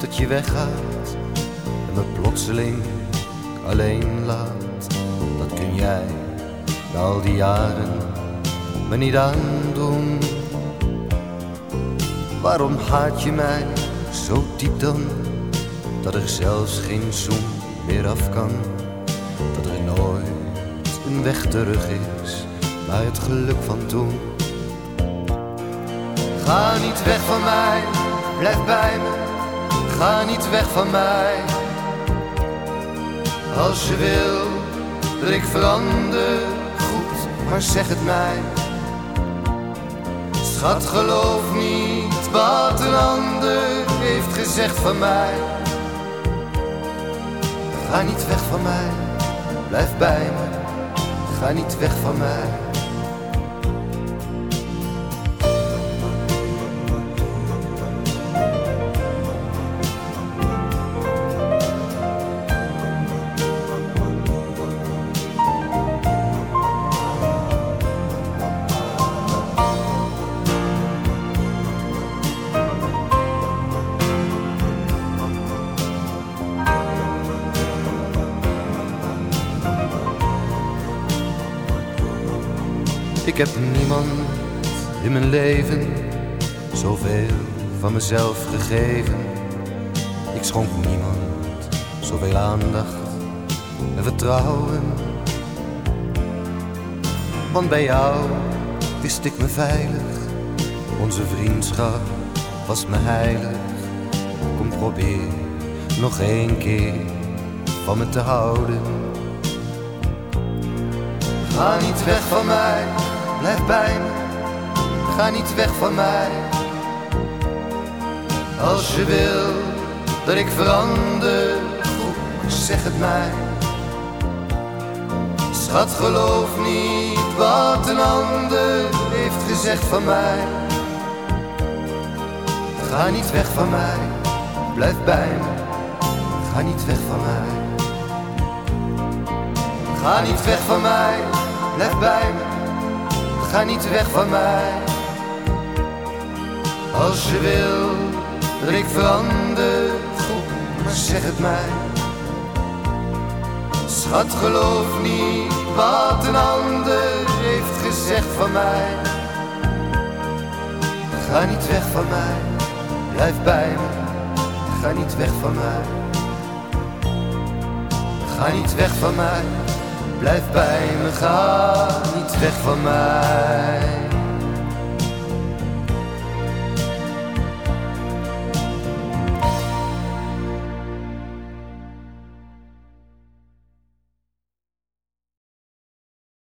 dat je weggaat en me plotseling alleen laat. Dat kun jij na al die jaren me niet aandoen. Waarom haat je mij zo diep dan, dat er zelfs geen zoen meer af kan? Dat er nooit een weg terug is naar het geluk van toen. Ga niet weg van mij, blijf bij me, ga niet weg van mij. Als je wil dat ik verander, goed, maar zeg het mij. Schat, geloof niet wat een ander heeft gezegd van mij. Ga niet weg van mij, blijf bij me, ga niet weg van mij. Ik heb niemand in mijn leven zoveel van mezelf gegeven. Ik schonk niemand zoveel aandacht en vertrouwen. Want bij jou wist ik me veilig, onze vriendschap was me heilig. Kom probeer nog één keer van me te houden. Ga niet weg van mij, blijf bij me. Ga niet weg van mij. Als je wil dat ik verander, zeg het mij. Schat, geloof niet wat een ander heeft gezegd van mij. Ga niet weg van mij, blijf bij me. Ga niet weg van mij. Ga niet weg van mij, blijf bij me. Ga niet weg van mij. Als je wil dat ik verander, goed, zeg het mij. Schat, geloof niet wat een ander heeft gezegd van mij. Ga niet weg van mij, blijf bij me. Ga niet weg van mij. Ga niet weg van mij, blijf bij me, ga niet weg van mij.